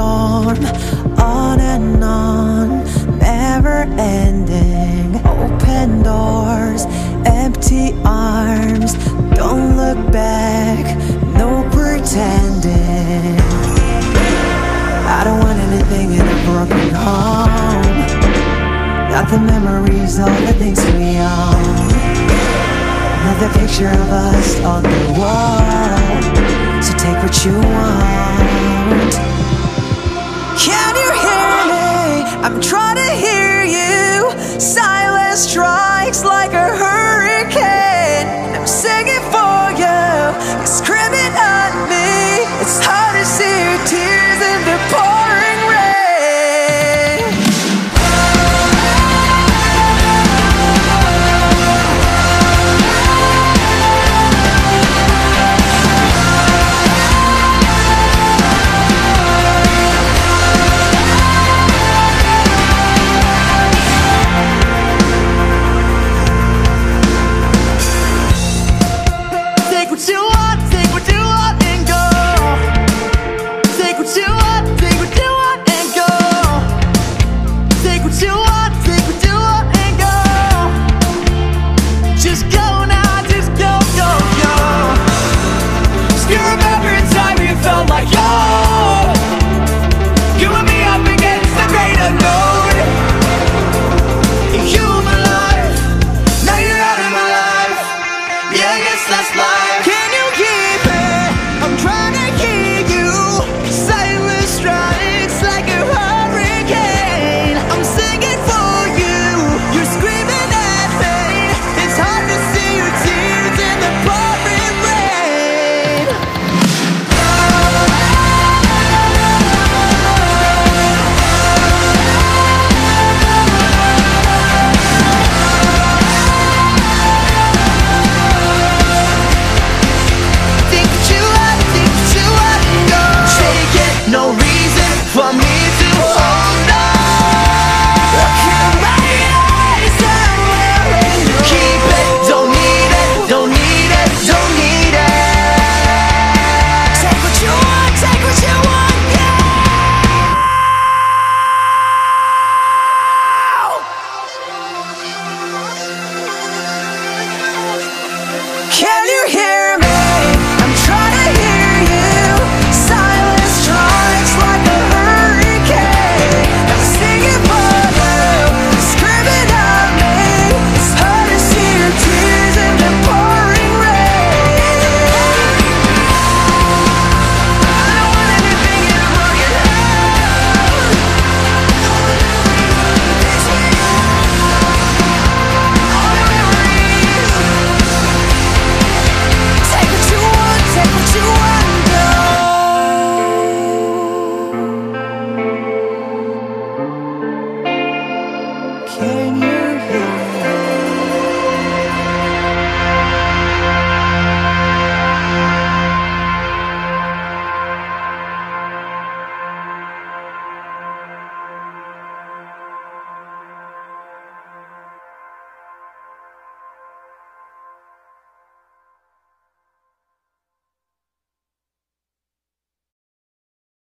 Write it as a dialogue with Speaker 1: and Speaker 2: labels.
Speaker 1: storm, on and on, never ending. Open doors, empty arms, don't look back, no pretending. I don't want anything in a broken home. Not the memories, all the things we own. Another picture of us on the wall. So take what you want. here.